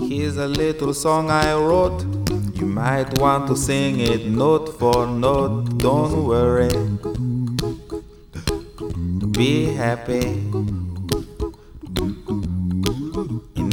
Here's a little song I wrote. You might want to sing it note for note. Don't worry. Be happy.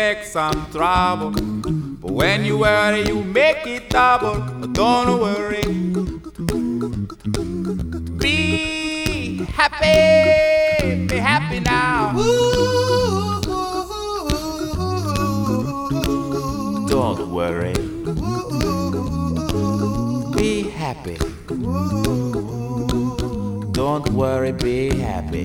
expect some trouble. But when you worry, you make it double. Don't worry. Be happy. Be happy now. Don't worry. Be happy. Don't worry, be happy.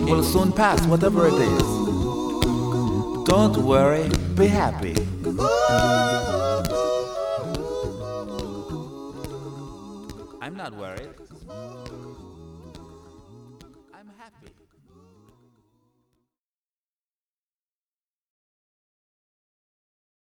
It will soon pass, whatever it is. Don't worry, be happy. I'm not worried. I'm happy.